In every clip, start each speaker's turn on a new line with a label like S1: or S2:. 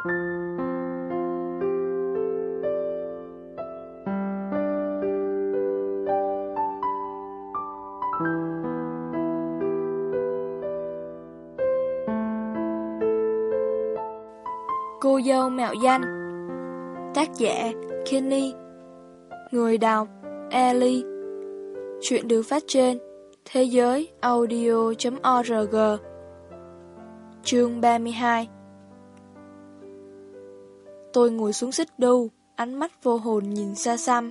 S1: Cô dâu mạo danh. Tác giả Kenny. Người đọc Ellie. Chuyện được phát trên Thế giới audio.org Chương 32 Tôi ngồi xuống xích đu, ánh mắt vô hồn nhìn xa xăm.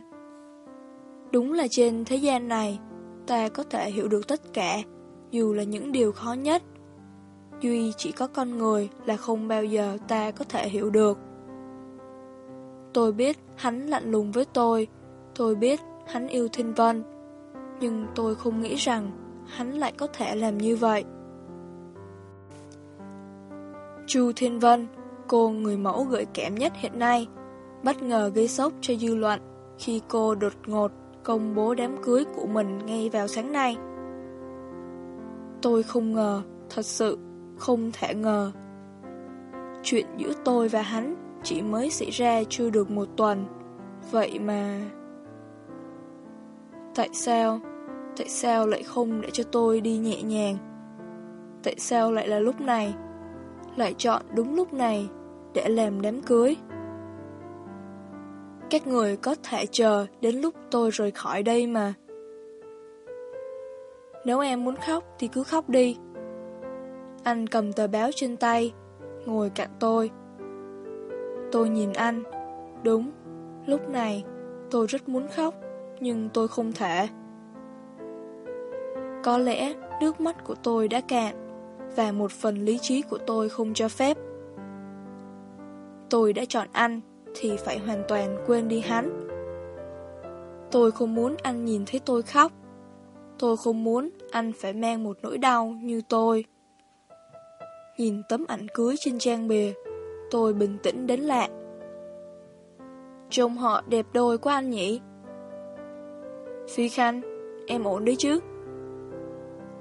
S1: Đúng là trên thế gian này, ta có thể hiểu được tất cả, dù là những điều khó nhất. Duy chỉ có con người là không bao giờ ta có thể hiểu được. Tôi biết hắn lạnh lùng với tôi, tôi biết hắn yêu Thiên Vân, nhưng tôi không nghĩ rằng hắn lại có thể làm như vậy. Chu Thiên Vân, cô người mẫu gợi kém nhất hiện nay, bất ngờ gây sốc cho dư luận khi cô đột ngột công bố đám cưới của mình ngay vào sáng nay. Tôi không ngờ, thật sự không thể ngờ. Chuyện giữa tôi và hắn chỉ mới xảy ra chưa được một tuần, vậy mà... Tại sao? Tại sao lại không để cho tôi đi nhẹ nhàng? Tại sao lại là lúc này? Lại chọn đúng lúc này để làm đám cưới? Các người có thể chờ đến lúc tôi rời khỏi đây mà. Nếu em muốn khóc thì cứ khóc đi. Anh cầm tờ báo trên tay, ngồi cạnh tôi. Tôi nhìn anh. Đúng, lúc này tôi rất muốn khóc, nhưng tôi không thể. Có lẽ nước mắt của tôi đã cạn và một phần lý trí của tôi không cho phép. Tôi đã chọn anh thì phải hoàn toàn quên đi hắn. Tôi không muốn anh nhìn thấy tôi khóc. Tôi không muốn anh phải mang một nỗi đau như tôi. Nhìn tấm ảnh cưới trên trang bìa, tôi bình tĩnh đến lạ. Trông họ đẹp đôi quá anh nhỉ? Phi Khanh, em ổn đấy chứ?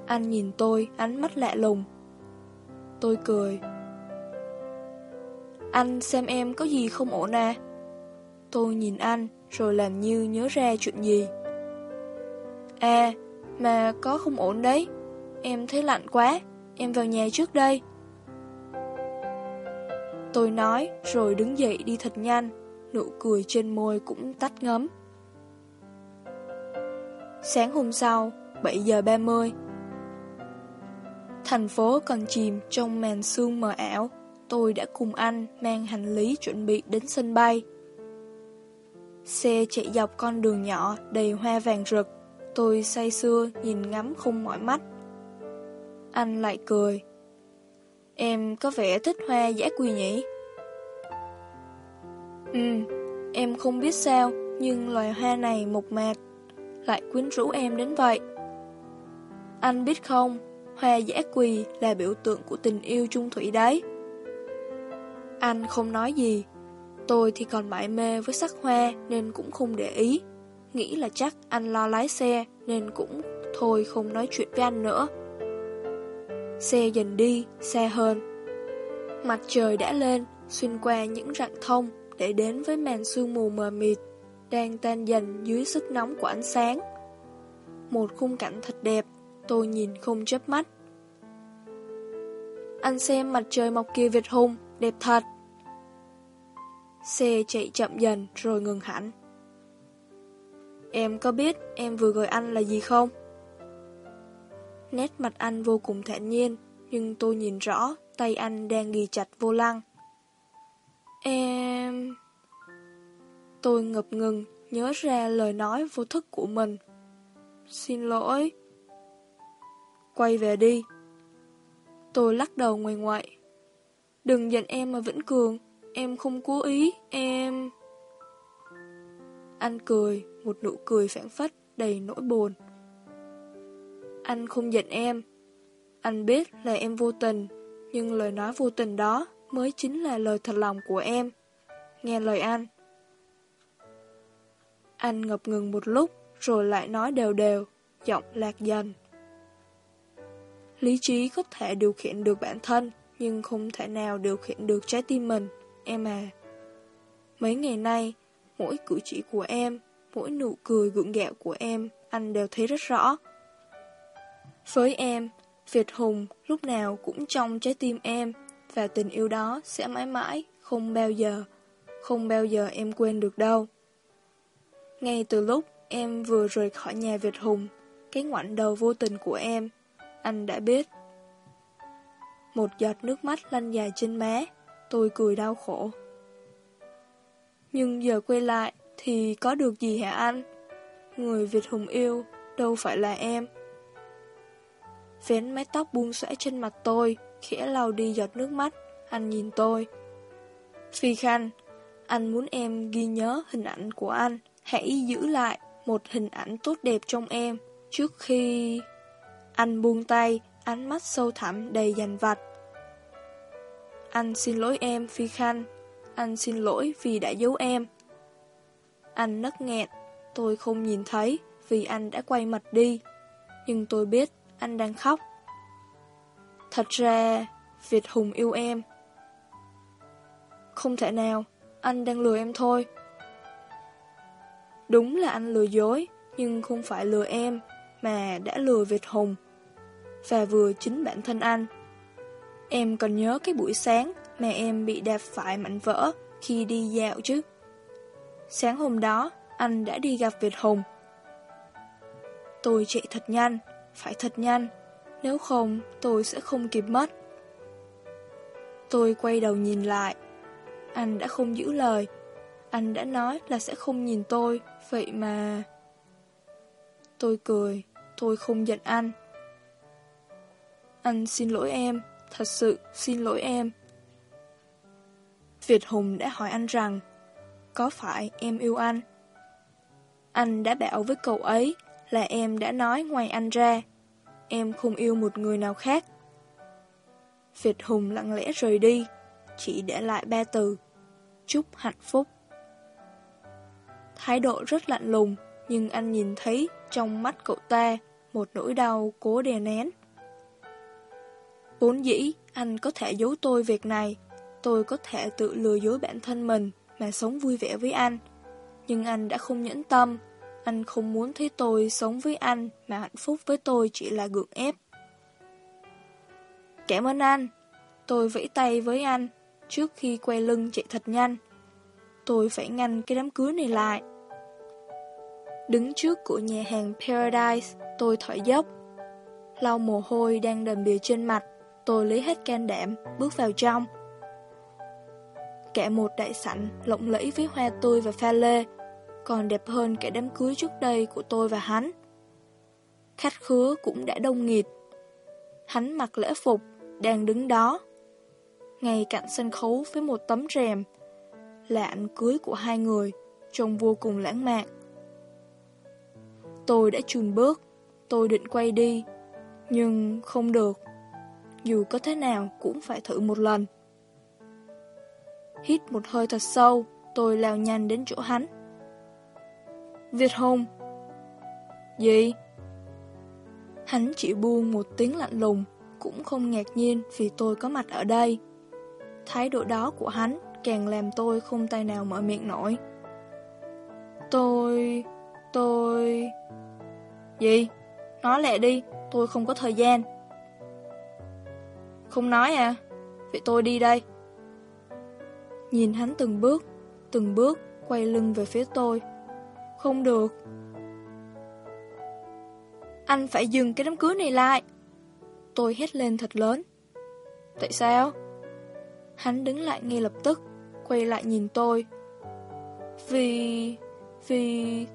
S1: Anh nhìn tôi, ánh mắt lạ lùng. Tôi cười. Anh xem em có gì không ổn à? Tôi nhìn anh, rồi làm như nhớ ra chuyện gì. À, mà có không ổn đấy. Em thấy lạnh quá, em vào nhà trước đây. Tôi nói, rồi đứng dậy đi thật nhanh, nụ cười trên môi cũng tắt ngấm. Sáng hôm sau, 7 giờ 30 Thành phố còn chìm trong màn sương mờ ảo Tôi đã cùng anh mang hành lý chuẩn bị đến sân bay. Xe chạy dọc con đường nhỏ đầy hoa vàng rực. Tôi say sưa nhìn ngắm không mỏi mắt. Anh lại cười. Em có vẻ thích hoa giả quỳ nhỉ? Ừ, em không biết sao Nhưng loài hoa này mộc mạc Lại quyến rũ em đến vậy. Anh biết không Hoa giả quỳ là biểu tượng của tình yêu chung thủy đấy. Anh không nói gì. Tôi thì còn mãi mê với sắc hoa Nên cũng không để ý. Nghĩ là chắc anh lo lái xe Nên cũng thôi không nói chuyện với anh nữa. Xe dần đi, xa hơn. Mặt trời đã lên Xuyên qua những rặng thông Để đến với màn sương mù mờ mịt Đang tan dần dưới sức nóng của ánh sáng. Một khung cảnh thật đẹp Tôi nhìn không chớp mắt. Anh xem mặt trời mọc kia Việt Hùng, đẹp thật. Xe chạy chậm dần rồi ngừng hẳn. Em có biết em vừa gọi anh là gì không? Nét mặt anh vô cùng thản nhiên, nhưng tôi nhìn rõ tay anh đang ghi chặt vô lăng. Em... Tôi ngập ngừng, nhớ ra lời nói vô thức của mình. Xin lỗi. Quay về đi. Tôi lắc đầu ngoài ngoại. Đừng giận em mà Vĩnh Cường, em không cố ý, em... Anh cười, một nụ cười phản phất, đầy nỗi buồn. Anh không giận em. Anh biết là em vô tình, nhưng lời nói vô tình đó mới chính là lời thật lòng của em. Nghe lời anh. Anh ngập ngừng một lúc, rồi lại nói đều đều, giọng lạc dần. Lý trí có thể điều khiển được bản thân, nhưng không thể nào điều khiển được trái tim mình. em à. Mấy ngày nay, mỗi cử chỉ của em, mỗi nụ cười gượng gạo của em, anh đều thấy rất rõ. Với em, Việt Hùng lúc nào cũng trong trái tim em, và tình yêu đó sẽ mãi mãi, không bao giờ, không bao giờ em quên được đâu. Ngay từ lúc em vừa rời khỏi nhà Việt Hùng, cái ngoảnh đầu vô tình của em, anh đã biết. Một giọt nước mắt lăn dài trên má, tôi cười đau khổ. Nhưng giờ quay lại thì có được gì hả anh? Người Việt Hùng yêu đâu phải là em. Vén mái tóc buông xõa trên mặt tôi, khẽ lau đi giọt nước mắt, anh nhìn tôi. Phi Khanh, anh muốn em ghi nhớ hình ảnh của anh, hãy giữ lại một hình ảnh tốt đẹp trong em, trước khi... Anh buông tay, ánh mắt sâu thẳm đầy dành vặt. Anh xin lỗi em, Phi Khanh. Anh xin lỗi vì đã giấu em. Anh nấc nghẹn, tôi không nhìn thấy vì anh đã quay mặt đi. Nhưng tôi biết anh đang khóc. Thật ra, Việt Hùng yêu em. Không thể nào, anh đang lừa em thôi. Đúng là anh lừa dối, nhưng không phải lừa em, mà đã lừa Việt Hùng. Và vừa chính bản thân anh. Em còn nhớ cái buổi sáng mẹ em bị đạp phải mảnh vỡ khi đi dạo chứ. Sáng hôm đó, anh đã đi gặp Việt Hùng. Tôi chạy thật nhanh, phải thật nhanh, nếu không tôi sẽ không kịp mất. Tôi quay đầu nhìn lại, anh đã không giữ lời, anh đã nói là sẽ không nhìn tôi, vậy mà... Tôi cười, tôi không giận anh. Anh xin lỗi em, thật sự xin lỗi em. Việt Hùng đã hỏi anh rằng, có phải em yêu anh? Anh đã bảo với cậu ấy là em đã nói ngoài anh ra, em không yêu một người nào khác. Việt Hùng lặng lẽ rời đi, chỉ để lại ba từ, chúc hạnh phúc. Thái độ rất lạnh lùng, nhưng anh nhìn thấy trong mắt cậu ta một nỗi đau cố đè nén. Vốn dĩ, anh có thể giấu tôi việc này, tôi có thể tự lừa dối bản thân mình mà sống vui vẻ với anh. Nhưng anh đã không nhẫn tâm, anh không muốn thấy tôi sống với anh mà hạnh phúc với tôi chỉ là gượng ép. Cảm ơn anh, tôi vẫy tay với anh trước khi quay lưng chạy thật nhanh. Tôi phải ngăn cái đám cưới này lại. Đứng trước cửa nhà hàng Paradise, tôi thở dốc. Lau mồ hôi đang đầm đìa trên mặt, tôi lấy hết can đảm, bước vào trong. Cả một đại sảnh lộng lẫy với hoa tươi và pha lê, còn đẹp hơn cả đám cưới trước đây của tôi và hắn. Khách khứa cũng đã đông nghịt. Hắn mặc lễ phục, đang đứng đó. Ngay cạnh sân khấu với một tấm rèm, là ảnh cưới của hai người, trông vô cùng lãng mạn. Tôi đã chùn bước, tôi định quay đi, nhưng không được. Dù có thế nào cũng phải thử một lần. Hít một hơi thật sâu, tôi lao nhanh đến chỗ hắn. Việt Hùng Gì? Hắn chỉ buông một tiếng lạnh lùng, cũng không ngạc nhiên vì tôi có mặt ở đây. Thái độ đó của hắn càng làm tôi không tay nào mở miệng nổi. Tôi... tôi... Gì? Nói lẹ đi, tôi không có thời gian. Không nói à? Vậy tôi đi đây. Nhìn hắn từng bước, từng bước quay lưng về phía tôi. Không được. Anh phải dừng cái đám cưới này lại. Tôi hét lên thật lớn. Tại sao? Hắn đứng lại ngay lập tức, quay lại nhìn tôi. Vì... vì...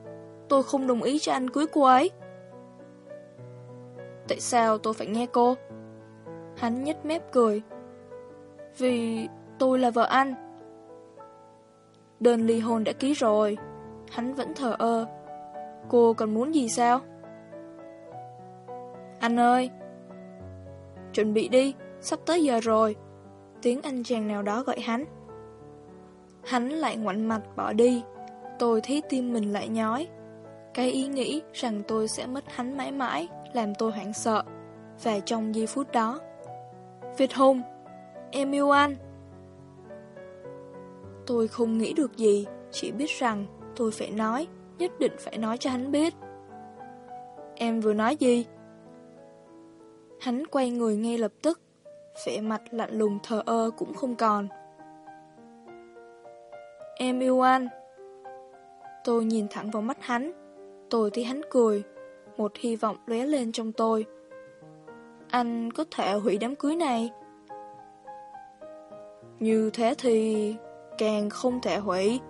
S1: tôi không đồng ý cho anh cưới cô ấy. Tại sao tôi phải nghe cô? Hắn nhếch mép cười. Vì tôi là vợ anh. Đơn ly hôn đã ký rồi. Hắn vẫn thờ ơ. Cô còn muốn gì sao? Anh ơi! Chuẩn bị đi, sắp tới giờ rồi. Tiếng anh chàng nào đó gọi hắn. Hắn lại ngoảnh mặt bỏ đi. Tôi thấy tim mình lại nhói. Cái ý nghĩ rằng tôi sẽ mất hắn mãi mãi làm tôi hoảng sợ. Và trong giây phút đó, Việt Hùng, em yêu anh. Tôi không nghĩ được gì, chỉ biết rằng tôi phải nói, nhất định phải nói cho hắn biết. Em vừa nói gì? Hắn quay người ngay lập tức, vẻ mặt lạnh lùng thờ ơ cũng không còn. Em yêu anh. Tôi nhìn thẳng vào mắt hắn, tôi thấy hắn cười, một hy vọng lóe lên trong tôi. Anh có thể hủy đám cưới này. Như thế thì càng không thể hủy.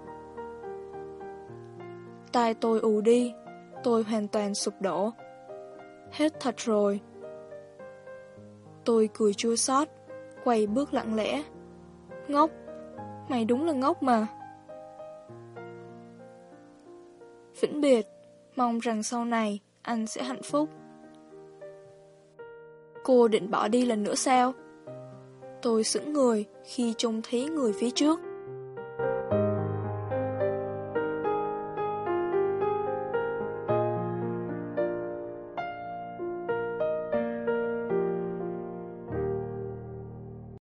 S1: Tai tôi ù đi, tôi hoàn toàn sụp đổ. Hết thật rồi. Tôi cười chua xót, quay bước lặng lẽ. Ngốc, mày đúng là ngốc mà. Vĩnh biệt, mong rằng sau này anh sẽ hạnh phúc. Cô định bỏ đi lần nữa sao? Tôi sững người khi trông thấy người phía trước.